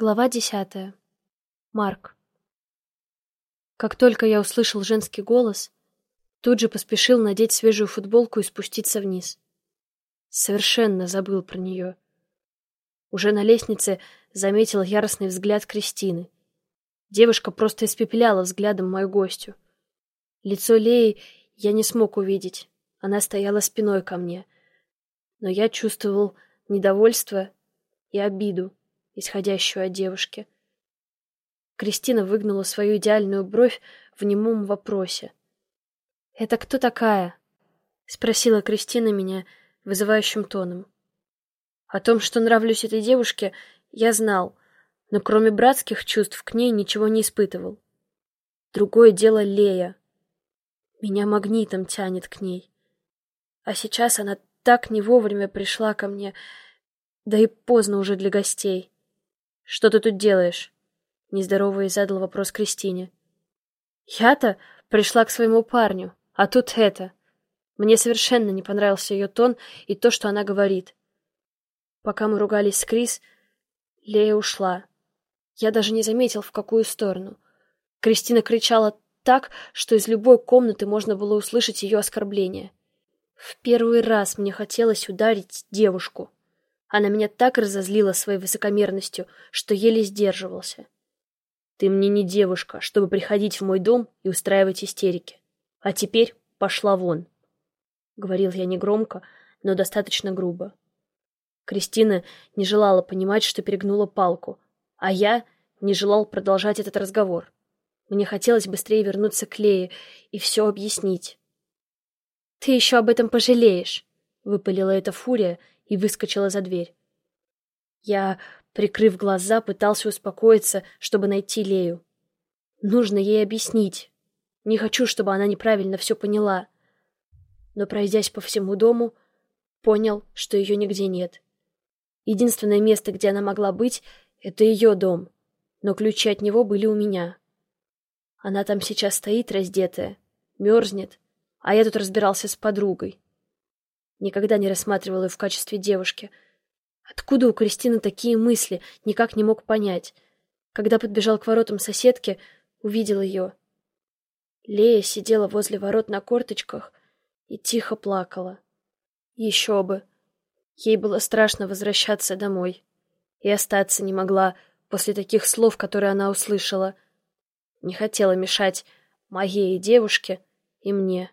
Глава десятая. Марк. Как только я услышал женский голос, тут же поспешил надеть свежую футболку и спуститься вниз. Совершенно забыл про нее. Уже на лестнице заметил яростный взгляд Кристины. Девушка просто испепеляла взглядом мою гостью. Лицо Леи я не смог увидеть. Она стояла спиной ко мне. Но я чувствовал недовольство и обиду исходящую от девушки. Кристина выгнула свою идеальную бровь в немом вопросе. «Это кто такая?» — спросила Кристина меня вызывающим тоном. О том, что нравлюсь этой девушке, я знал, но кроме братских чувств к ней ничего не испытывал. Другое дело Лея. Меня магнитом тянет к ней. А сейчас она так не вовремя пришла ко мне, да и поздно уже для гостей. «Что ты тут делаешь?» Нездоровый задал вопрос Кристине. «Я-то пришла к своему парню, а тут это». Мне совершенно не понравился ее тон и то, что она говорит. Пока мы ругались с Крис, Лея ушла. Я даже не заметил, в какую сторону. Кристина кричала так, что из любой комнаты можно было услышать ее оскорбление. В первый раз мне хотелось ударить девушку. Она меня так разозлила своей высокомерностью, что еле сдерживался. Ты мне не девушка, чтобы приходить в мой дом и устраивать истерики. А теперь пошла вон. Говорил я негромко, но достаточно грубо. Кристина не желала понимать, что перегнула палку, а я не желал продолжать этот разговор. Мне хотелось быстрее вернуться к Лее и все объяснить. «Ты еще об этом пожалеешь», — выпалила эта фурия и выскочила за дверь. Я, прикрыв глаза, пытался успокоиться, чтобы найти Лею. Нужно ей объяснить. Не хочу, чтобы она неправильно все поняла. Но, пройдясь по всему дому, понял, что ее нигде нет. Единственное место, где она могла быть, — это ее дом, но ключи от него были у меня. Она там сейчас стоит раздетая, мерзнет, а я тут разбирался с подругой. Никогда не рассматривал ее в качестве девушки. Откуда у Кристины такие мысли, никак не мог понять. Когда подбежал к воротам соседки, увидел ее. Лея сидела возле ворот на корточках и тихо плакала. Еще бы. Ей было страшно возвращаться домой. И остаться не могла после таких слов, которые она услышала. Не хотела мешать моей девушке и мне.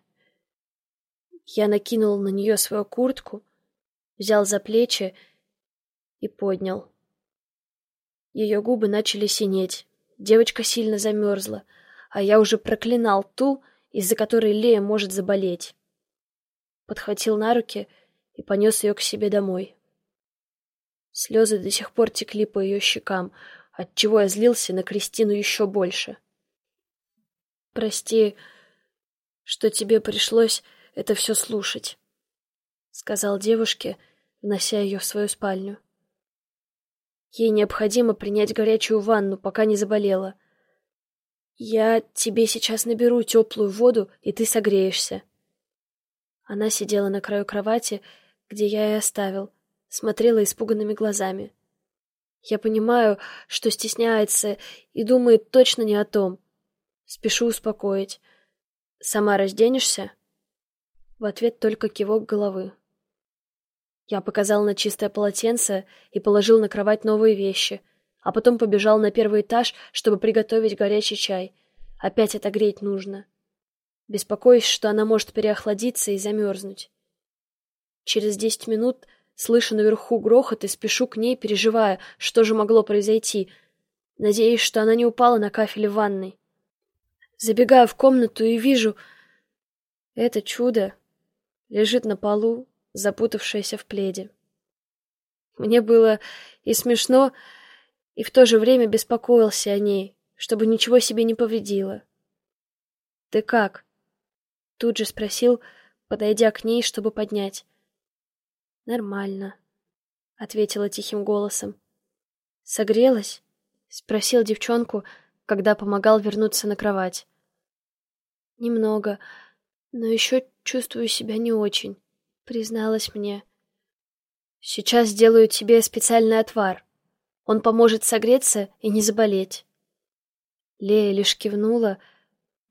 Я накинул на нее свою куртку, взял за плечи и поднял. Ее губы начали синеть. Девочка сильно замерзла, а я уже проклинал ту, из-за которой Лея может заболеть. Подхватил на руки и понес ее к себе домой. Слезы до сих пор текли по ее щекам, отчего я злился на Кристину еще больше. «Прости, что тебе пришлось это все слушать», — сказал девушке, внося ее в свою спальню. Ей необходимо принять горячую ванну, пока не заболела. Я тебе сейчас наберу теплую воду, и ты согреешься. Она сидела на краю кровати, где я и оставил, смотрела испуганными глазами. Я понимаю, что стесняется и думает точно не о том. Спешу успокоить. Сама разденешься? В ответ только кивок головы. Я показал на чистое полотенце и положил на кровать новые вещи, а потом побежал на первый этаж, чтобы приготовить горячий чай. Опять отогреть нужно. Беспокоюсь, что она может переохладиться и замерзнуть. Через десять минут слышу наверху грохот и спешу к ней, переживая, что же могло произойти. Надеюсь, что она не упала на кафеле ванной. Забегаю в комнату и вижу... Это чудо лежит на полу, запутавшаяся в пледе. Мне было и смешно, и в то же время беспокоился о ней, чтобы ничего себе не повредило. «Ты как?» — тут же спросил, подойдя к ней, чтобы поднять. «Нормально», — ответила тихим голосом. «Согрелась?» — спросил девчонку, когда помогал вернуться на кровать. «Немного, но еще чувствую себя не очень», — призналась мне. «Сейчас сделаю тебе специальный отвар. Он поможет согреться и не заболеть. Лея лишь кивнула,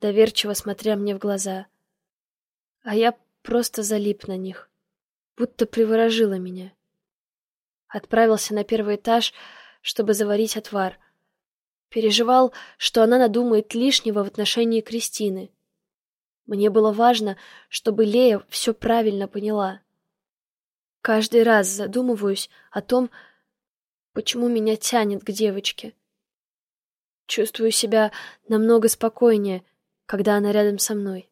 доверчиво смотря мне в глаза. А я просто залип на них, будто приворожила меня. Отправился на первый этаж, чтобы заварить отвар. Переживал, что она надумает лишнего в отношении Кристины. Мне было важно, чтобы Лея все правильно поняла. Каждый раз задумываюсь о том, почему меня тянет к девочке. Чувствую себя намного спокойнее, когда она рядом со мной.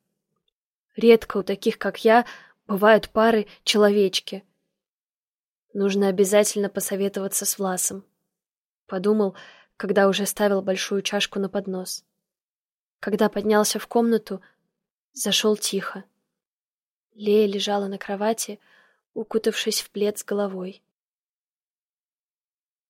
Редко у таких, как я, бывают пары-человечки. Нужно обязательно посоветоваться с Власом. Подумал, когда уже ставил большую чашку на поднос. Когда поднялся в комнату, зашел тихо. Лея лежала на кровати, укутавшись в плед с головой.